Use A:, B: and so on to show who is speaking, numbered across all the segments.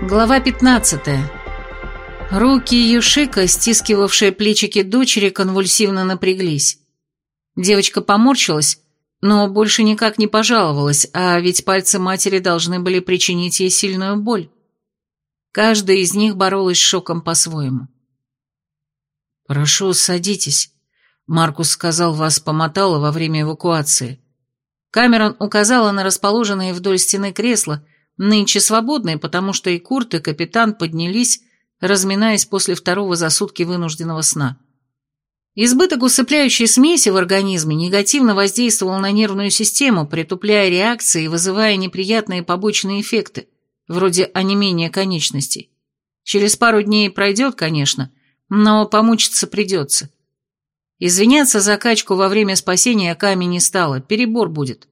A: Глава 15. Руки Юшика, стискивавшие плечики дочери, конвульсивно напряглись. Девочка поморщилась, но больше никак не пожаловалась, а ведь пальцы матери должны были причинить ей сильную боль. Каждая из них боролась с шоком по-своему. «Прошу, садитесь», — Маркус сказал, вас помотало во время эвакуации. Камерон указала на расположенные вдоль стены кресла, нынче свободные, потому что и Курт, и капитан поднялись, разминаясь после второго за сутки вынужденного сна. Избыток усыпляющей смеси в организме негативно воздействовал на нервную систему, притупляя реакции и вызывая неприятные побочные эффекты, вроде онемения конечностей. Через пару дней пройдет, конечно, но помучиться придется. Извиняться за качку во время спасения Ками не стало, перебор будет.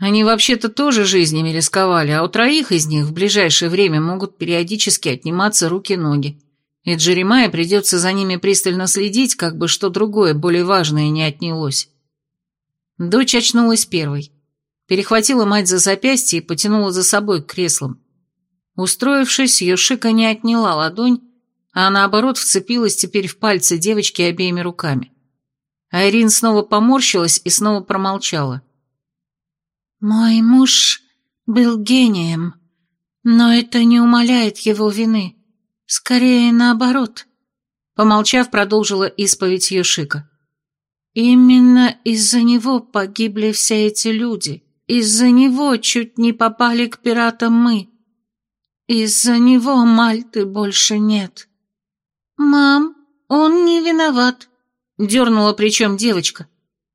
A: Они вообще-то тоже жизнями рисковали, а у троих из них в ближайшее время могут периодически отниматься руки-ноги. И Джеремае придется за ними пристально следить, как бы что другое, более важное, не отнялось. Дочь очнулась первой. Перехватила мать за запястье и потянула за собой к креслам. Устроившись, Йошика не отняла ладонь, а наоборот вцепилась теперь в пальцы девочки обеими руками. Айрин снова поморщилась и снова промолчала.
B: «Мой муж был гением, но это не умаляет его вины. Скорее наоборот», — помолчав, продолжила исповедь Йошика. «Именно из-за него погибли все эти люди. Из-за него чуть не попали к пиратам мы. Из-за него Мальты больше нет». «Мам, он не виноват», — дернула плечом девочка.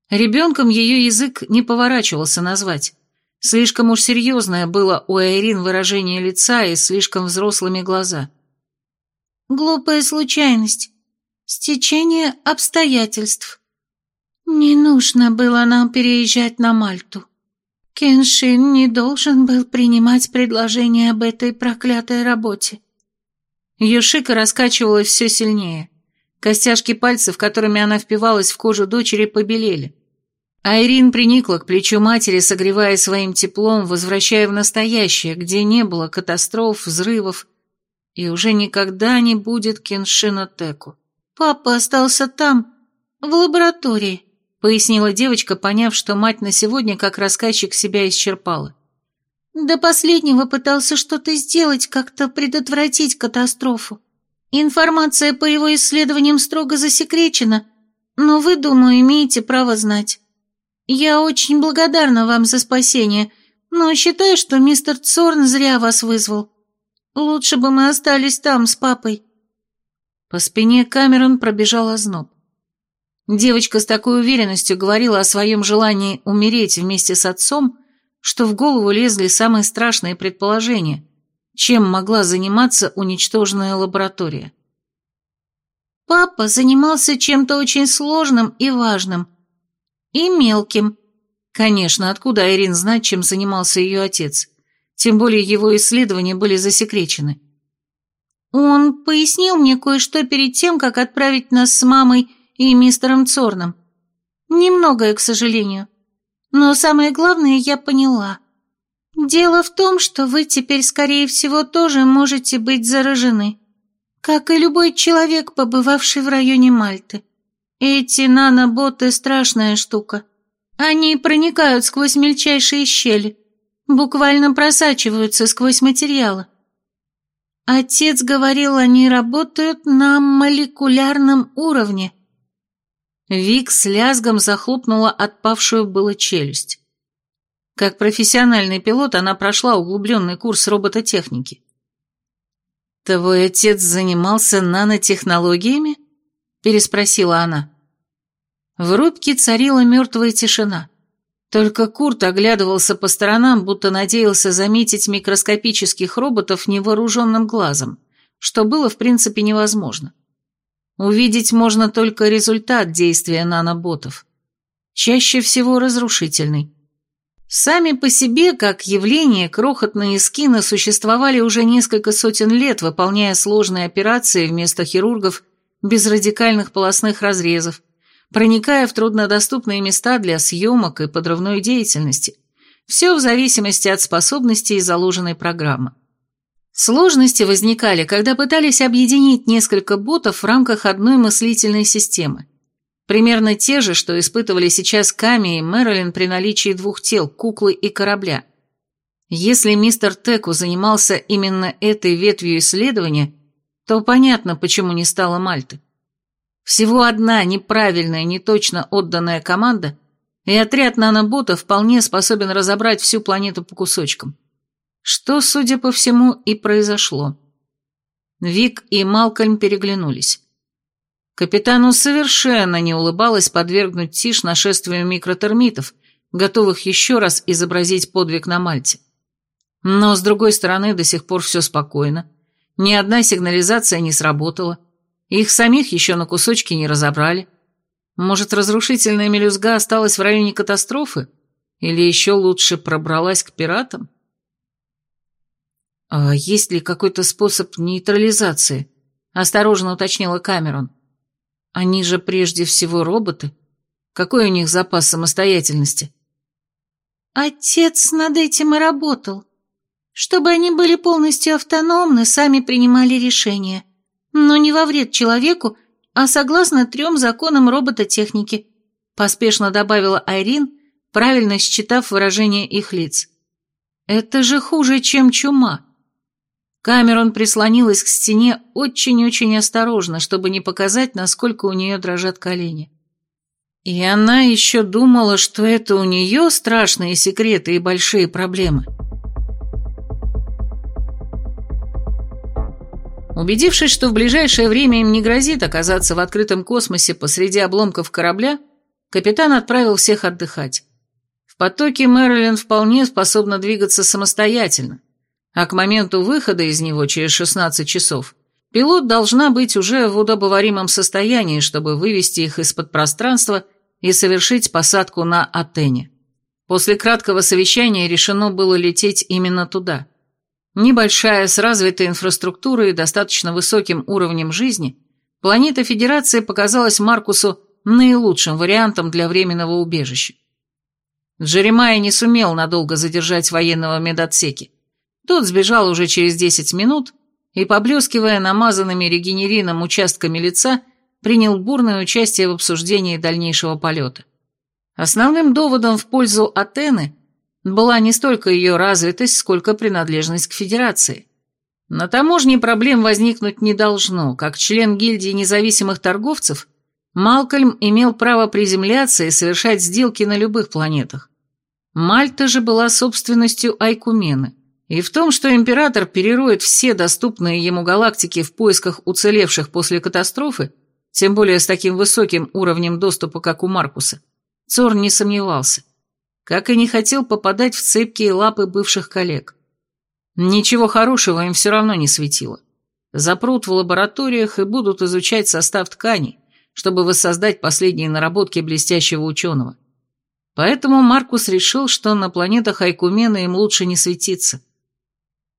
B: Ребенком ее язык не поворачивался назвать. Слишком уж серьезное было у Айрин выражение лица и слишком взрослыми глаза. «Глупая случайность. Стечение обстоятельств. Не нужно было нам переезжать на Мальту. Кеншин не должен был принимать предложение об этой проклятой работе».
A: Юшика раскачивалась все сильнее. Костяшки пальцев, которыми она впивалась в кожу дочери, побелели. Айрин приникла к плечу матери, согревая своим теплом, возвращая в настоящее, где не было катастроф, взрывов, и уже никогда не будет Кеншина Теку.
B: «Папа остался там, в лаборатории», — пояснила девочка, поняв, что мать на сегодня как рассказчик себя исчерпала. «До последнего пытался что-то сделать, как-то предотвратить катастрофу. Информация по его исследованиям строго засекречена, но вы, думаю, имеете право знать. Я очень благодарна вам за спасение, но считаю, что мистер Цорн зря вас вызвал. Лучше бы мы остались там с папой».
A: По спине Камерон пробежал озноб. Девочка с такой уверенностью говорила о своем желании умереть вместе с отцом, что в голову лезли самые страшные предположения – чем могла заниматься уничтоженная лаборатория.
B: Папа занимался чем-то очень сложным и важным. И мелким.
A: Конечно, откуда Ирин знать, чем занимался ее отец? Тем более его исследования были засекречены.
B: Он пояснил мне кое-что перед тем, как отправить нас с мамой и мистером Цорном. Немногое, к сожалению. Но самое главное я поняла. Дело в том, что вы теперь, скорее всего, тоже можете быть заражены, как и любой человек, побывавший в районе Мальты. Эти наноботы – страшная штука. Они проникают сквозь мельчайшие щели, буквально просачиваются сквозь материалы. Отец говорил, они работают на молекулярном уровне.
A: Вик с лязгом захлопнула отпавшую было челюсть. Как профессиональный пилот она прошла углубленный курс робототехники. «Твой отец занимался нанотехнологиями?» – переспросила она. В рубке царила мертвая тишина. Только Курт оглядывался по сторонам, будто надеялся заметить микроскопических роботов невооруженным глазом, что было в принципе невозможно. Увидеть можно только результат действия наноботов. Чаще всего разрушительный. Сами по себе, как явление, крохотные скины существовали уже несколько сотен лет, выполняя сложные операции вместо хирургов без радикальных полостных разрезов, проникая в труднодоступные места для съемок и подрывной деятельности. Все в зависимости от способностей и заложенной программы. Сложности возникали, когда пытались объединить несколько ботов в рамках одной мыслительной системы. Примерно те же, что испытывали сейчас Ками и Мэрилин при наличии двух тел, куклы и корабля. Если мистер Теку занимался именно этой ветвью исследования, то понятно, почему не стало Мальты. Всего одна неправильная, неточно отданная команда, и отряд наноботов вполне способен разобрать всю планету по кусочкам. Что, судя по всему, и произошло. Вик и Малкольм переглянулись. Капитану совершенно не улыбалось подвергнуть Тиш нашествию микротермитов, готовых еще раз изобразить подвиг на Мальте. Но, с другой стороны, до сих пор все спокойно. Ни одна сигнализация не сработала. Их самих еще на кусочки не разобрали. Может, разрушительная мелюзга осталась в районе катастрофы? Или еще лучше пробралась к пиратам? «А есть ли какой-то способ нейтрализации?» – осторожно уточнила Камерон. «Они же прежде всего роботы. Какой у них запас самостоятельности?»
B: «Отец над этим и работал. Чтобы они были полностью автономны, сами принимали решения. Но не во вред человеку, а согласно трем законам робототехники», – поспешно добавила Айрин, правильно считав выражение их лиц. «Это же хуже, чем чума». Камерон прислонилась к стене очень-очень осторожно, чтобы не показать, насколько у нее дрожат колени. И она еще думала, что это у нее страшные секреты и большие проблемы. Убедившись, что в ближайшее время им не грозит оказаться в открытом космосе посреди обломков корабля, капитан отправил всех отдыхать. В потоке Мэрилин вполне способна двигаться самостоятельно, а к моменту выхода из него через 16 часов пилот должна быть уже в удобоваримом состоянии, чтобы вывести их из-под пространства и совершить посадку на Атене. После краткого совещания решено было лететь именно туда. Небольшая, с развитой инфраструктурой и достаточно высоким уровнем жизни, планета Федерации показалась Маркусу наилучшим вариантом для временного убежища. Джеремай не сумел надолго задержать военного медотсеки. Тот сбежал уже через 10 минут и, поблескивая намазанными регенерином участками лица, принял бурное участие в обсуждении дальнейшего полета. Основным доводом в пользу Атены была не столько ее развитость, сколько принадлежность к Федерации. На таможне проблем возникнуть не должно. Как член гильдии независимых торговцев, Малкольм имел право приземляться и совершать сделки на любых планетах. Мальта же была собственностью Айкумены – и в том, что император перероет все доступные ему галактики в поисках уцелевших после катастрофы, тем более с таким высоким уровнем доступа, как у Маркуса, Цор не сомневался. Как и не хотел попадать в цепкие лапы бывших коллег. Ничего хорошего им все равно не светило. Запрут в лабораториях и будут изучать состав тканей, чтобы воссоздать последние наработки блестящего ученого. Поэтому Маркус решил, что на планетах Айкумена им лучше не светиться.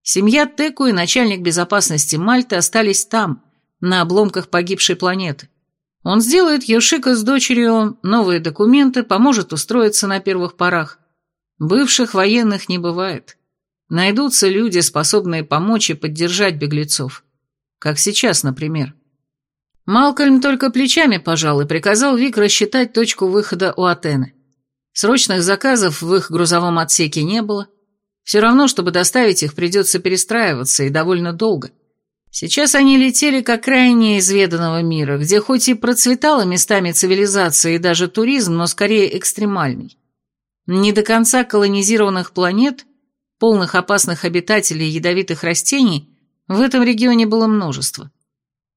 B: Семья Теку и начальник безопасности Мальты остались там, на обломках погибшей планеты. Он сделает Йошика с дочерью новые документы, поможет устроиться на первых порах. Бывших военных не бывает. Найдутся люди, способные помочь и поддержать беглецов. Как сейчас, например. Малкольм только плечами пожал и приказал Вик рассчитать точку выхода у Атены. Срочных заказов в их грузовом отсеке не было, все равно, чтобы доставить их, придется перестраиваться, и довольно долго. Сейчас они летели к окраине изведанного мира, где хоть и процветала местами цивилизация и даже туризм, но скорее экстремальный. Не до конца колонизированных планет, полных опасных обитателей ядовитых растений, в этом регионе было множество.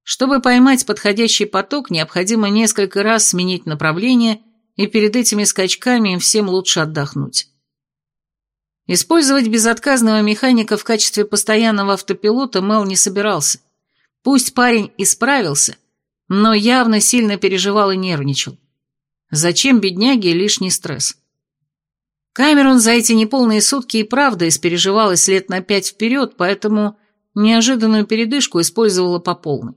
B: Чтобы поймать подходящий поток, необходимо несколько раз сменить направление, и перед этими скачками им всем лучше отдохнуть. Использовать безотказного механика в качестве постоянного автопилота Мел не собирался. Пусть парень и справился, но явно сильно переживал и нервничал. Зачем бедняге лишний стресс? Камерон за эти неполные сутки и правда испереживалась лет на пять вперед, поэтому неожиданную передышку использовала по полной.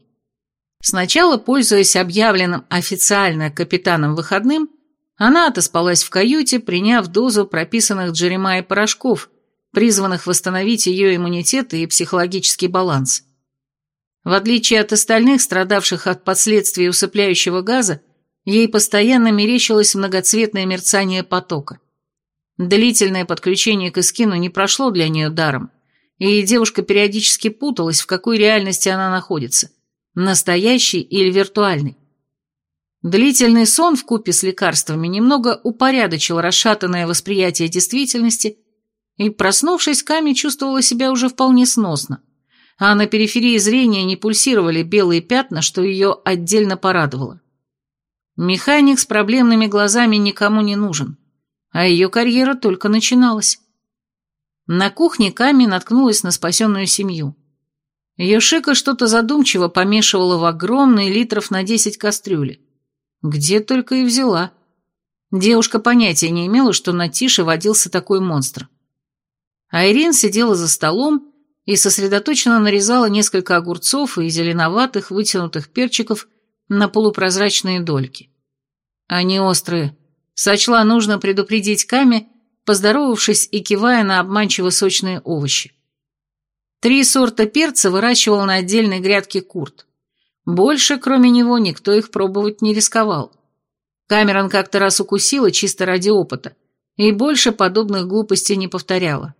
B: Сначала, пользуясь объявленным официально капитаном выходным, она отоспалась в каюте, приняв дозу прописанных Джеремай порошков,
A: призванных восстановить ее иммунитет и психологический баланс. В отличие от остальных, страдавших от последствий усыпляющего газа, ей постоянно мерещилось многоцветное мерцание потока. Длительное подключение к эскину не прошло для нее даром, и девушка периодически путалась, в какой реальности она находится – настоящей или виртуальной. Длительный сон в купе с лекарствами немного упорядочил расшатанное восприятие действительности, и, проснувшись, Ками чувствовала себя уже вполне сносно, а на периферии зрения не пульсировали белые пятна, что ее отдельно порадовало. Механик с проблемными глазами никому не нужен, а ее карьера только начиналась. На кухне Ками наткнулась на спасенную семью. Йошика что-то задумчиво помешивала в огромные литров на десять кастрюли. Где только и взяла. Девушка понятия не имела, что на Тише водился такой монстр. Айрин сидела за столом и сосредоточенно нарезала несколько огурцов и зеленоватых вытянутых перчиков на полупрозрачные дольки. Они острые. Сочла нужно предупредить Ками, поздоровавшись и кивая на обманчиво сочные овощи. Три сорта перца выращивал на отдельной грядке Курт. Больше, кроме него, никто их пробовать не рисковал. Камерон как-то раз укусила чисто ради опыта, и больше подобных глупостей не повторяла.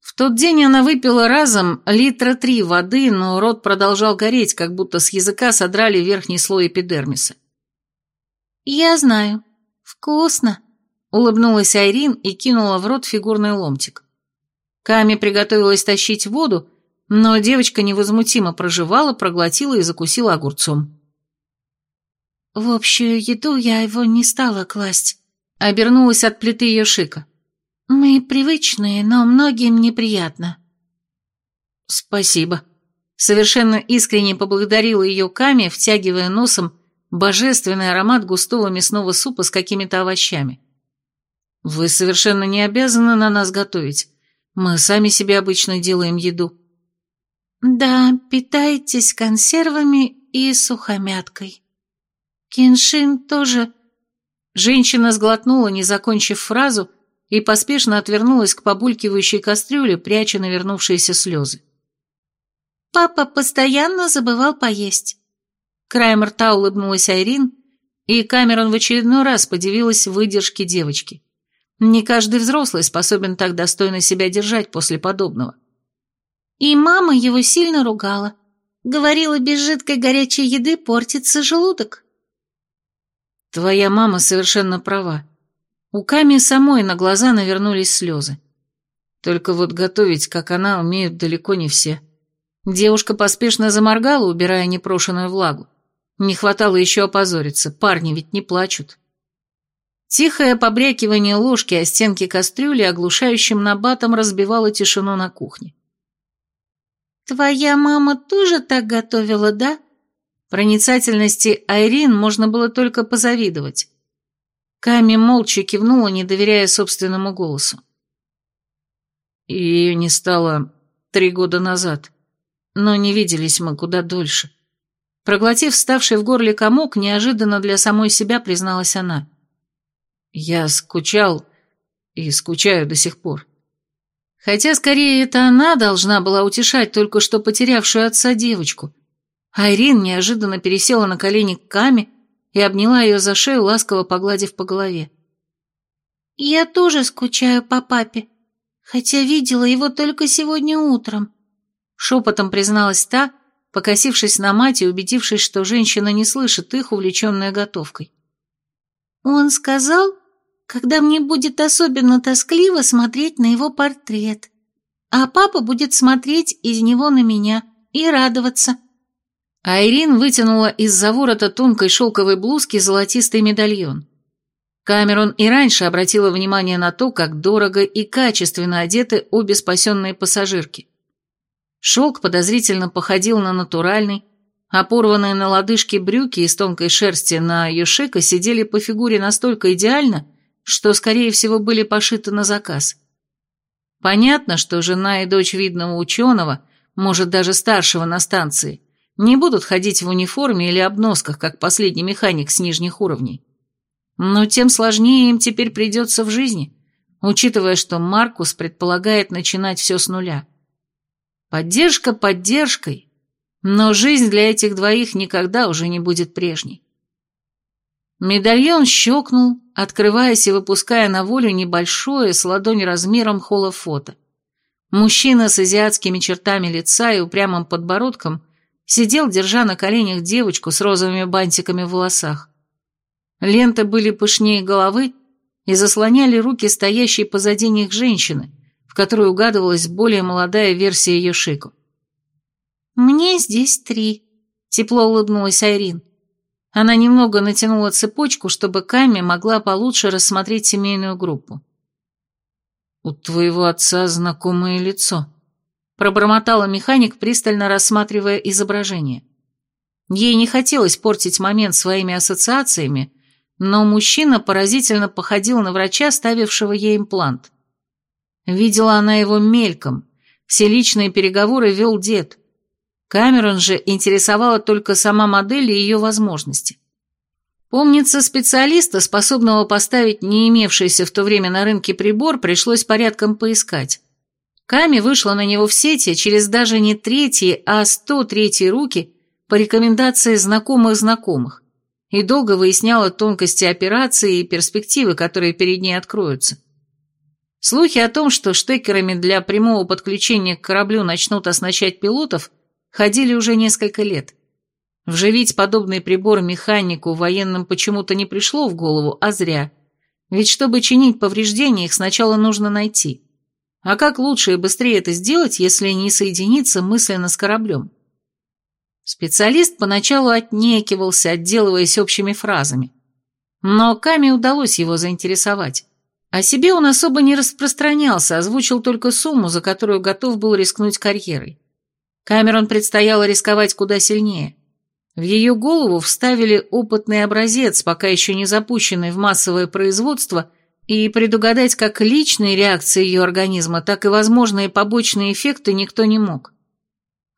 A: В тот день она выпила разом литра три воды, но рот продолжал гореть, как будто с языка содрали верхний слой эпидермиса.
B: «Я знаю. Вкусно», — улыбнулась Айрин и кинула в рот фигурный ломтик. Ками приготовилась тащить воду, но девочка невозмутимо проживала, проглотила и закусила огурцом.
C: «В общую еду я его не стала класть», —
A: обернулась от плиты ее шика.
C: «Мы привычные, но многим неприятно».
A: «Спасибо», — совершенно искренне поблагодарила ее Ками, втягивая носом божественный аромат густого мясного супа с какими-то овощами. «Вы совершенно не обязаны на нас готовить. Мы сами себе обычно делаем еду».
C: Да, питайтесь консервами и сухомяткой. Киншин тоже...
A: Женщина сглотнула, не закончив фразу, и поспешно отвернулась к побулькивающей кастрюле, пряча навернувшиеся слезы.
C: Папа постоянно забывал поесть.
A: Краем рта улыбнулась Айрин, и Камерон в очередной раз подивилась выдержке девочки. Не каждый взрослый способен так достойно себя держать после подобного.
C: И мама его сильно ругала. Говорила, без жидкой горячей еды портится желудок.
A: Твоя мама совершенно права. У Ками самой на глаза навернулись слезы. Только вот готовить, как она, умеют далеко не все. Девушка поспешно заморгала, убирая непрошенную влагу. Не хватало еще опозориться, парни ведь не плачут. Тихое побрякивание ложки о стенки кастрюли оглушающим набатом разбивало тишину на кухне.
C: «Твоя мама тоже так готовила, да?»
A: Проницательности Айрин можно было только позавидовать. Ками молча кивнула, не доверяя собственному голосу. Ее не стало три года назад, но не виделись мы куда дольше. Проглотив ставший в горле комок, неожиданно для самой себя призналась она. Я скучал и скучаю до сих пор. Хотя, скорее, это она должна была утешать только что потерявшую отца девочку. Айрин неожиданно пересела на колени к Каме и обняла ее за шею, ласково погладив по голове.
C: «Я тоже скучаю по папе, хотя видела его только сегодня утром», — шепотом призналась та, покосившись на мать и убедившись, что женщина не слышит их, увлеченная готовкой. «Он сказал, когда мне будет особенно тоскливо смотреть на его портрет, а папа будет смотреть из него на меня и радоваться.
A: Айрин вытянула из-за ворота тонкой шелковой блузки золотистый медальон. Камерон и раньше обратила внимание на то, как дорого и качественно одеты обе спасенные пассажирки. Шелк подозрительно походил на натуральный, а порванные на лодыжке брюки из тонкой шерсти на Юшика сидели по фигуре настолько идеально, что, скорее всего, были пошиты на заказ. Понятно, что жена и дочь видного ученого, может, даже старшего на станции, не будут ходить в униформе или обносках, как последний механик с нижних уровней. Но тем сложнее им теперь придется в жизни. учитывая, что Маркус предполагает начинать все с нуля. Поддержка поддержкой, но жизнь для этих двоих никогда уже не будет прежней. Медальон щелкнул, открываясь и выпуская на волю небольшое, с ладонь размером холофото. Мужчина с азиатскими чертами лица и упрямым подбородком сидел, держа на коленях девочку с розовыми бантиками в волосах. Ленты были пышнее головы и заслоняли руки стоящей позади них женщины, в которой угадывалась более молодая версия Йошико.
C: «Мне здесь три», — тепло улыбнулась Айрин.
A: Она немного натянула цепочку, чтобы Ками могла получше рассмотреть семейную группу. «У твоего отца знакомое лицо», — пробормотала механик, пристально рассматривая изображение. Ей не хотелось портить момент своими ассоциациями, но мужчина поразительно походил на врача, ставившего ей имплант. Видела она его мельком, все личные переговоры вел дед — Камерон же интересовала только сама модель и ее возможности. Помнится, специалиста, способного поставить не имевшийся в то время на рынке прибор, пришлось порядком поискать. Ками вышла на него в сети через даже не третьи, а сто третьи руки по рекомендации знакомых знакомых и долго выясняла тонкости операции и перспективы, которые перед ней откроются. Слухи о том, что штекерами для прямого подключения к кораблю начнут оснащать пилотов – ходили уже несколько лет. Вживить подобный прибор механику военным почему-то не пришло в голову, а зря. Ведь чтобы чинить повреждения, их сначала нужно найти. А как лучше и быстрее это сделать, если не соединиться мысленно с кораблем? Специалист поначалу отнекивался, отделываясь общими фразами. Но Каме удалось его заинтересовать. О себе он особо не распространялся, озвучил только сумму, за которую готов был рискнуть карьерой. Камерон предстояло рисковать куда сильнее. В ее голову вставили опытный образец, пока еще не запущенный в массовое производство, и предугадать как личные реакции ее организма, так и возможные побочные эффекты никто не мог.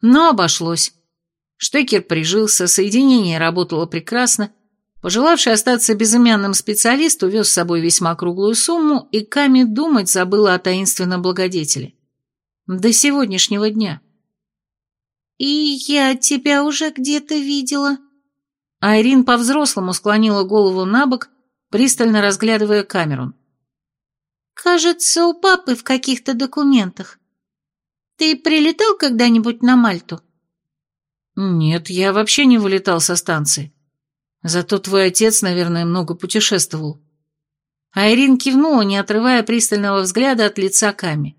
A: Но обошлось. Штекер прижился, соединение работало прекрасно, Пожелавший остаться безымянным специалист увез с собой весьма круглую сумму, и Ками думать забыла о таинственном благодетеле. До сегодняшнего дня.
C: «И я тебя уже где-то видела».
A: Айрин по-взрослому склонила голову на бок, пристально разглядывая Камерун.
C: «Кажется, у папы в каких-то документах. Ты прилетал когда-нибудь на Мальту?»
A: «Нет, я вообще не вылетал со станции. Зато твой отец, наверное, много путешествовал». Айрин кивнула, не отрывая пристального взгляда от лица Ками.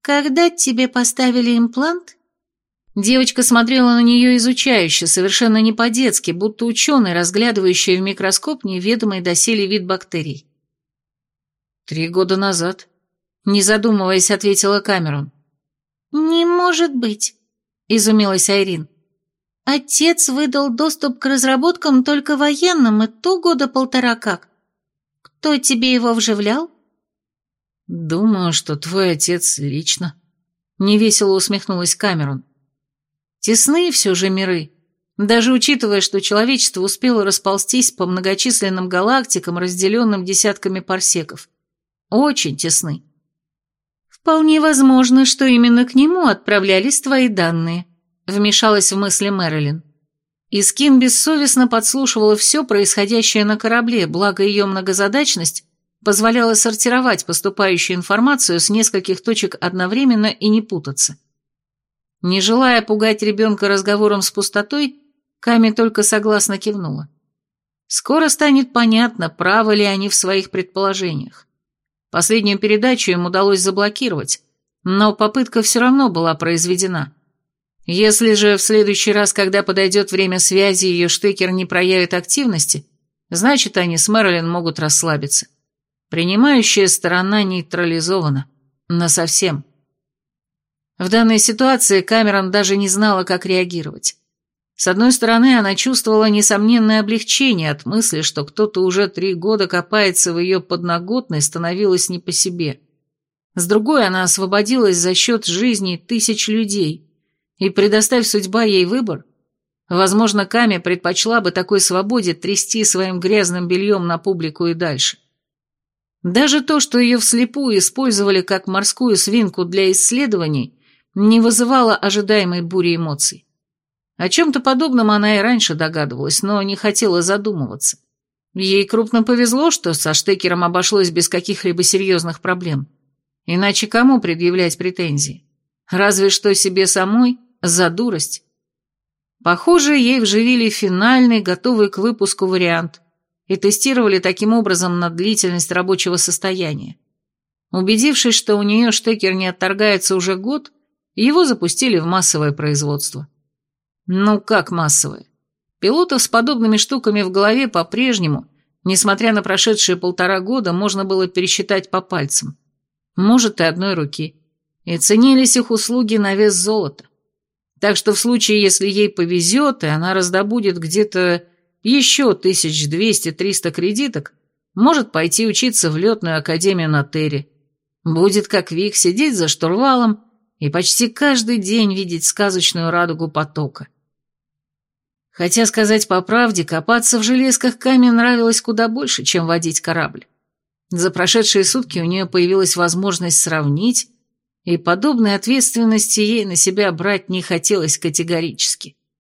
C: «Когда тебе поставили имплант,
A: Девочка смотрела на нее изучающе, совершенно не по-детски, будто ученый, разглядывающий в микроскоп неведомый доселе вид бактерий. «Три года назад», — не задумываясь, ответила Камерон.
C: «Не может быть», — изумилась Айрин. «Отец выдал доступ к разработкам только военным, и то года полтора как. Кто тебе его вживлял?»
A: «Думаю, что твой отец лично», — невесело усмехнулась Камерон. Тесные все же миры, даже учитывая, что человечество успело расползтись по многочисленным галактикам, разделенным десятками парсеков. Очень тесны.
C: «Вполне возможно, что именно к нему отправлялись твои данные», — вмешалась в мысли Мэрилин.
A: Искин бессовестно подслушивала все происходящее на корабле, благо ее многозадачность позволяла сортировать поступающую информацию с нескольких точек одновременно и не путаться. Не желая пугать ребенка разговором с пустотой, Ками только согласно кивнула. Скоро станет понятно, правы ли они в своих предположениях. Последнюю передачу им удалось заблокировать, но попытка все равно была произведена. Если же в следующий раз, когда подойдет время связи, ее штекер не проявит активности, значит, они с Мэрилин могут расслабиться. Принимающая сторона нейтрализована. Насовсем. В данной ситуации Камерон даже не знала, как реагировать. С одной стороны, она чувствовала несомненное облегчение от мысли, что кто-то уже три года копается в ее подноготной, становилось не по себе. С другой, она освободилась за счет жизни тысяч людей, и, предоставь судьба ей выбор, возможно, Ками предпочла бы такой свободе трясти своим грязным бельем на публику и дальше. Даже то, что ее вслепую использовали как морскую свинку для исследований, не вызывало ожидаемой бури эмоций. О чем-то подобном она и раньше догадывалась, но не хотела задумываться. Ей крупно повезло, что со Штекером обошлось без каких-либо серьезных проблем. Иначе кому предъявлять претензии? Разве что себе самой за дурость. Похоже, ей вживили финальный, готовый к выпуску вариант, и тестировали таким образом на длительность рабочего состояния. Убедившись, что у нее штекер не отторгается уже год, его запустили в массовое производство. Ну как массовое? Пилотов с подобными штуками в голове по-прежнему, несмотря на прошедшие полтора года, можно было пересчитать по пальцам. Может, и одной руки. И ценились их услуги на вес золота. Так что в случае, если ей повезет, и она раздобудет где-то еще 1200-300 кредиток, может пойти учиться в летную академию на Терре. Будет, как Вик, сидеть за штурвалом и почти каждый день видеть сказочную радугу потока. Хотя, сказать по правде, копаться в железках камень нравилось куда больше, чем водить корабль. За прошедшие сутки у нее появилась возможность сравнить, и подобной ответственности ей на себя брать не хотелось категорически.